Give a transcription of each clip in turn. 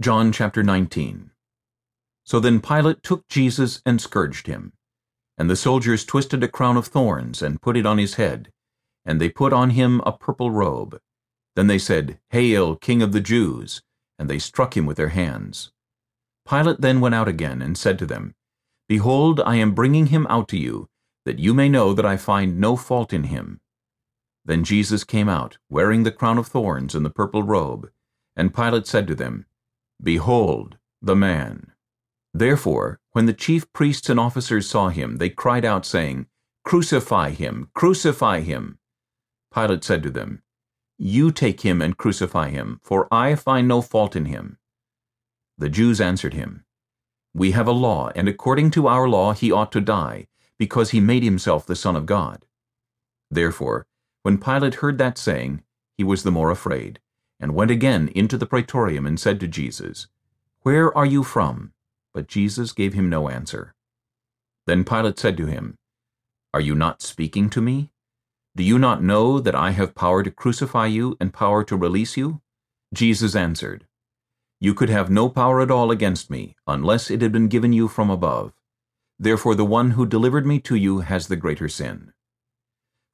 John chapter 19 So then Pilate took Jesus and scourged him. And the soldiers twisted a crown of thorns and put it on his head, and they put on him a purple robe. Then they said, Hail, King of the Jews! And they struck him with their hands. Pilate then went out again and said to them, Behold, I am bringing him out to you, that you may know that I find no fault in him. Then Jesus came out, wearing the crown of thorns and the purple robe. And Pilate said to them, Behold, the man. Therefore, when the chief priests and officers saw him, they cried out, saying, Crucify him! Crucify him! Pilate said to them, You take him and crucify him, for I find no fault in him. The Jews answered him, We have a law, and according to our law he ought to die, because he made himself the Son of God. Therefore, when Pilate heard that saying, he was the more afraid, and went again into the praetorium and said to Jesus, Where are you from? But Jesus gave him no answer. Then Pilate said to him, Are you not speaking to me? Do you not know that I have power to crucify you and power to release you? Jesus answered, You could have no power at all against me, unless it had been given you from above. Therefore the one who delivered me to you has the greater sin.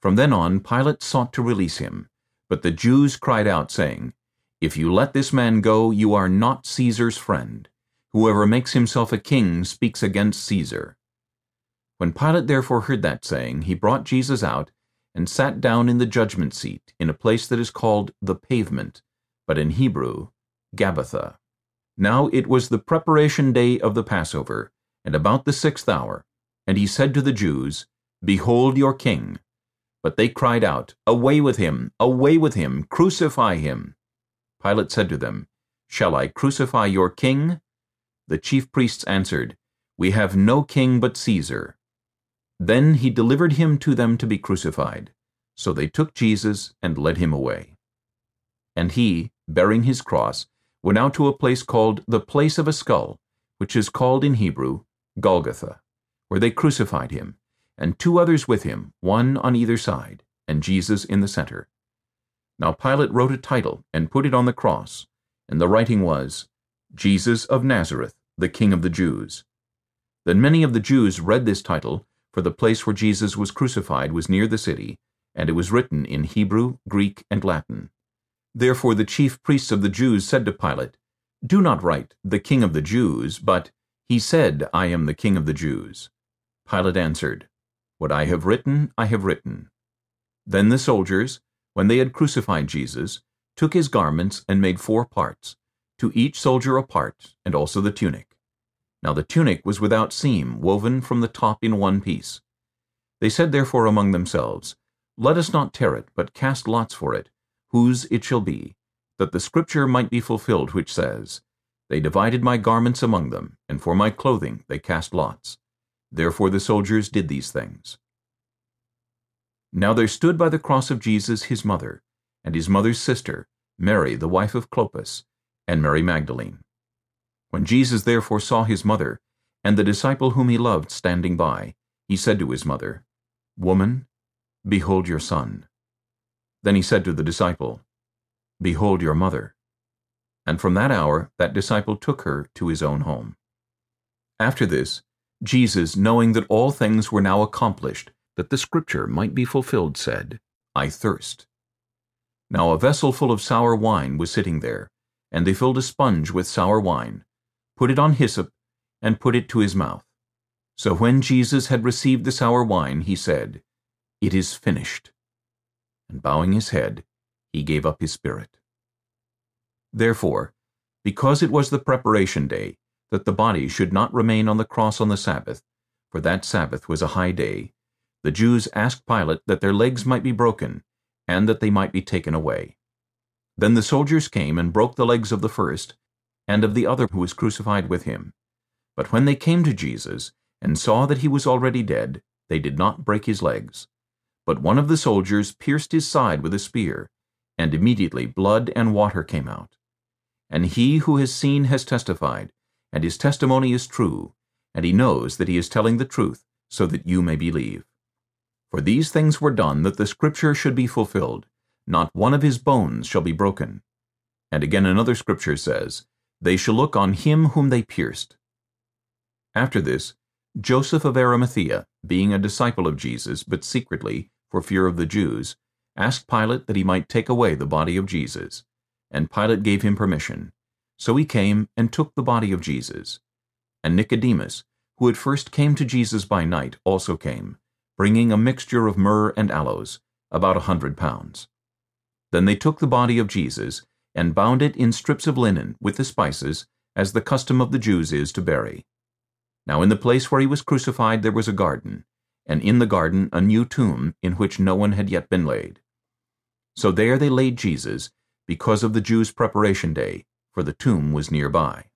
From then on Pilate sought to release him, but the Jews cried out, saying, If you let this man go, you are not Caesar's friend. Whoever makes himself a king speaks against Caesar. When Pilate therefore heard that saying, he brought Jesus out, and sat down in the judgment seat, in a place that is called the pavement, but in Hebrew, Gabbatha. Now it was the preparation day of the Passover, and about the sixth hour, and he said to the Jews, Behold your king. But they cried out, Away with him! Away with him! Crucify him! Pilate said to them, Shall I crucify your king? The chief priests answered, We have no king but Caesar. Then he delivered him to them to be crucified. So they took Jesus and led him away. And he, bearing his cross, went out to a place called the place of a skull, which is called in Hebrew Golgotha, where they crucified him, and two others with him, one on either side, and Jesus in the center. Now Pilate wrote a title and put it on the cross, and the writing was, Jesus of Nazareth, the King of the Jews. Then many of the Jews read this title, for the place where Jesus was crucified was near the city, and it was written in Hebrew, Greek, and Latin. Therefore the chief priests of the Jews said to Pilate, Do not write, the King of the Jews, but, He said, I am the King of the Jews. Pilate answered, what I have written, I have written. Then the soldiers, when they had crucified Jesus, took his garments and made four parts, to each soldier a part, and also the tunic. Now the tunic was without seam, woven from the top in one piece. They said therefore among themselves, Let us not tear it, but cast lots for it, whose it shall be, that the scripture might be fulfilled which says, They divided my garments among them, and for my clothing they cast lots. Therefore the soldiers did these things. Now there stood by the cross of Jesus his mother, and his mother's sister, Mary the wife of Clopas, and Mary Magdalene. When Jesus therefore saw his mother, and the disciple whom he loved standing by, he said to his mother, Woman, behold your son. Then he said to the disciple, Behold your mother. And from that hour that disciple took her to his own home. After this, Jesus, knowing that all things were now accomplished, that the scripture might be fulfilled, said, I thirst. Now a vessel full of sour wine was sitting there, and they filled a sponge with sour wine, put it on hyssop, and put it to his mouth. So when Jesus had received the sour wine, he said, It is finished. And bowing his head, he gave up his spirit. Therefore, because it was the preparation day, that the body should not remain on the cross on the Sabbath, for that Sabbath was a high day, the Jews asked Pilate that their legs might be broken, and that they might be taken away. Then the soldiers came and broke the legs of the first, and of the other who was crucified with him. But when they came to Jesus, and saw that he was already dead, they did not break his legs. But one of the soldiers pierced his side with a spear, and immediately blood and water came out. And he who has seen has testified, and his testimony is true, and he knows that he is telling the truth, so that you may believe. For these things were done that the scripture should be fulfilled, not one of his bones shall be broken. And again another scripture says, They shall look on him whom they pierced. After this, Joseph of Arimathea, being a disciple of Jesus, but secretly, for fear of the Jews, asked Pilate that he might take away the body of Jesus. And Pilate gave him permission. So he came and took the body of Jesus. And Nicodemus, who at first came to Jesus by night, also came, bringing a mixture of myrrh and aloes, about a hundred pounds. Then they took the body of Jesus, and bound it in strips of linen with the spices, as the custom of the Jews is to bury. Now in the place where he was crucified there was a garden, and in the garden a new tomb in which no one had yet been laid. So there they laid Jesus, because of the Jews' preparation day, for the tomb was near by.